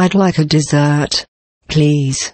I'd like a dessert, please.